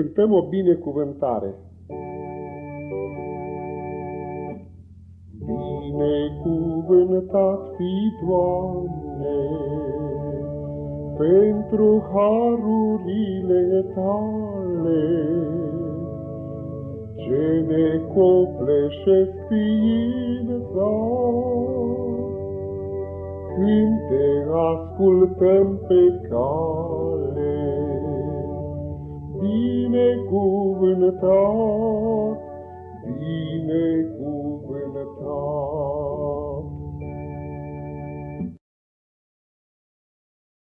Cântăm o binecuvântare. Binecuvântat fi, Doamne, pentru harurile Tale, ce ne copleșesc ființa, când te ascultăm pe cale binecuvântat, binecuvântat.